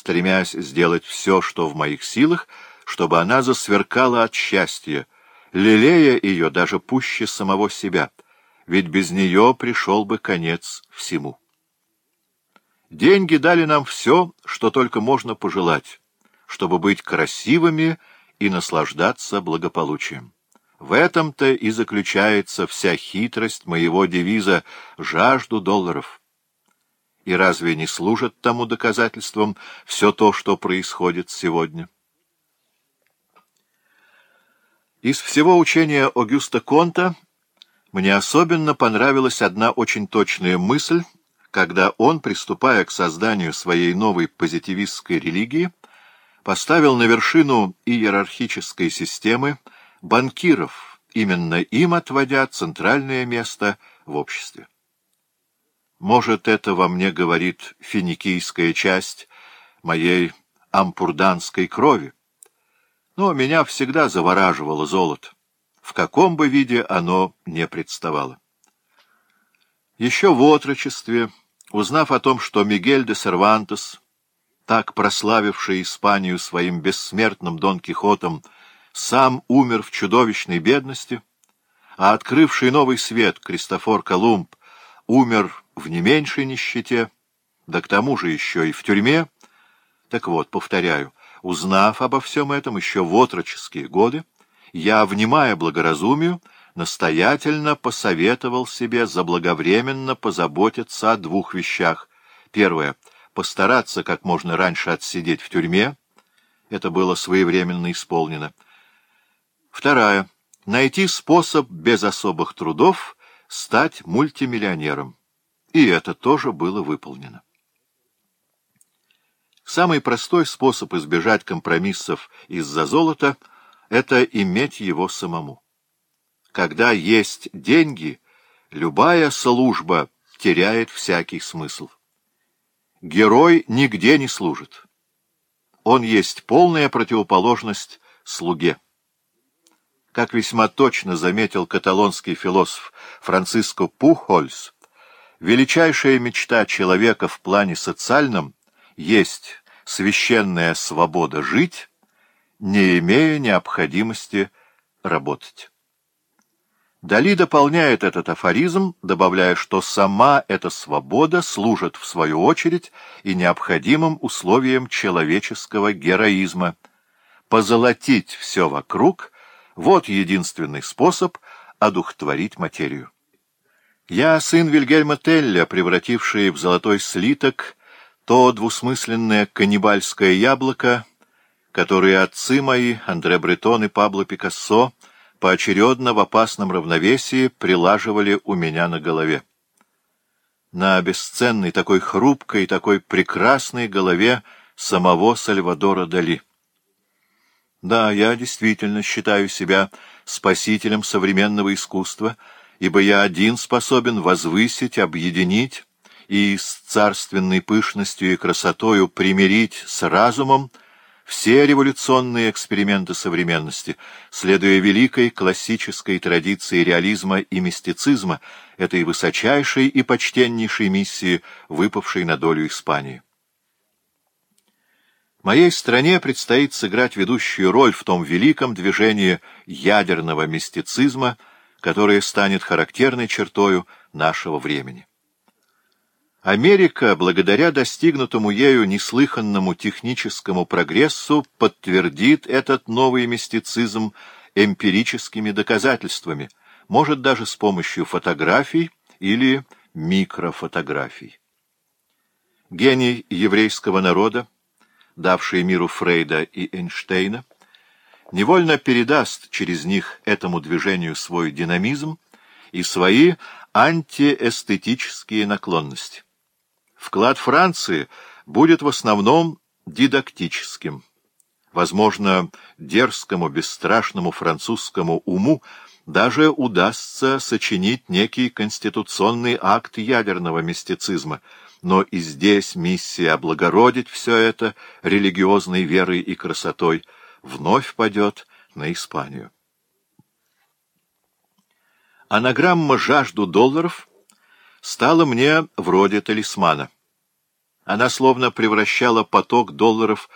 стремясь сделать все, что в моих силах, чтобы она засверкала от счастья, лелея ее даже пуще самого себя, ведь без нее пришел бы конец всему. Деньги дали нам все, что только можно пожелать, чтобы быть красивыми и наслаждаться благополучием. В этом-то и заключается вся хитрость моего девиза «Жажду долларов». И разве не служит тому доказательством все то, что происходит сегодня? Из всего учения Огюста Конта мне особенно понравилась одна очень точная мысль, когда он, приступая к созданию своей новой позитивистской религии, поставил на вершину иерархической системы банкиров, именно им отводя центральное место в обществе. Может, это во мне говорит финикийская часть моей ампурданской крови. Но меня всегда завораживало золото, в каком бы виде оно не представало. Еще в отрочестве, узнав о том, что Мигель де Сервантес, так прославивший Испанию своим бессмертным Дон Кихотом, сам умер в чудовищной бедности, а открывший новый свет Кристофор Колумб умер в не меньшей нищете, да к тому же еще и в тюрьме. Так вот, повторяю, узнав обо всем этом еще в отроческие годы, я, внимая благоразумию, настоятельно посоветовал себе заблаговременно позаботиться о двух вещах. Первое — постараться как можно раньше отсидеть в тюрьме. Это было своевременно исполнено. Второе — найти способ без особых трудов стать мультимиллионером. И это тоже было выполнено. Самый простой способ избежать компромиссов из-за золота — это иметь его самому. Когда есть деньги, любая служба теряет всякий смысл. Герой нигде не служит. Он есть полная противоположность слуге. Как весьма точно заметил каталонский философ Франциско Пухольс, Величайшая мечта человека в плане социальном есть священная свобода жить, не имея необходимости работать. Дали дополняет этот афоризм, добавляя, что сама эта свобода служит, в свою очередь, и необходимым условием человеческого героизма. Позолотить все вокруг – вот единственный способ одухотворить материю. Я сын Вильгельма Телля, превративший в золотой слиток то двусмысленное каннибальское яблоко, которое отцы мои, Андре Бретон и Пабло Пикассо, поочередно в опасном равновесии прилаживали у меня на голове. На бесценной, такой хрупкой, такой прекрасной голове самого Сальвадора Дали. Да, я действительно считаю себя спасителем современного искусства — ибо я один способен возвысить, объединить и с царственной пышностью и красотою примирить с разумом все революционные эксперименты современности, следуя великой классической традиции реализма и мистицизма, этой высочайшей и почтеннейшей миссии, выпавшей на долю Испании. Моей стране предстоит сыграть ведущую роль в том великом движении ядерного мистицизма – которая станет характерной чертою нашего времени. Америка, благодаря достигнутому ею неслыханному техническому прогрессу, подтвердит этот новый мистицизм эмпирическими доказательствами, может даже с помощью фотографий или микрофотографий. Гений еврейского народа, давший миру Фрейда и Эйнштейна, невольно передаст через них этому движению свой динамизм и свои антиэстетические наклонности. Вклад Франции будет в основном дидактическим. Возможно, дерзкому, бесстрашному французскому уму даже удастся сочинить некий конституционный акт ядерного мистицизма, но и здесь миссия облагородить все это религиозной верой и красотой – вновь падет на Испанию. Анаграмма «Жажду долларов» стала мне вроде талисмана. Она словно превращала поток долларов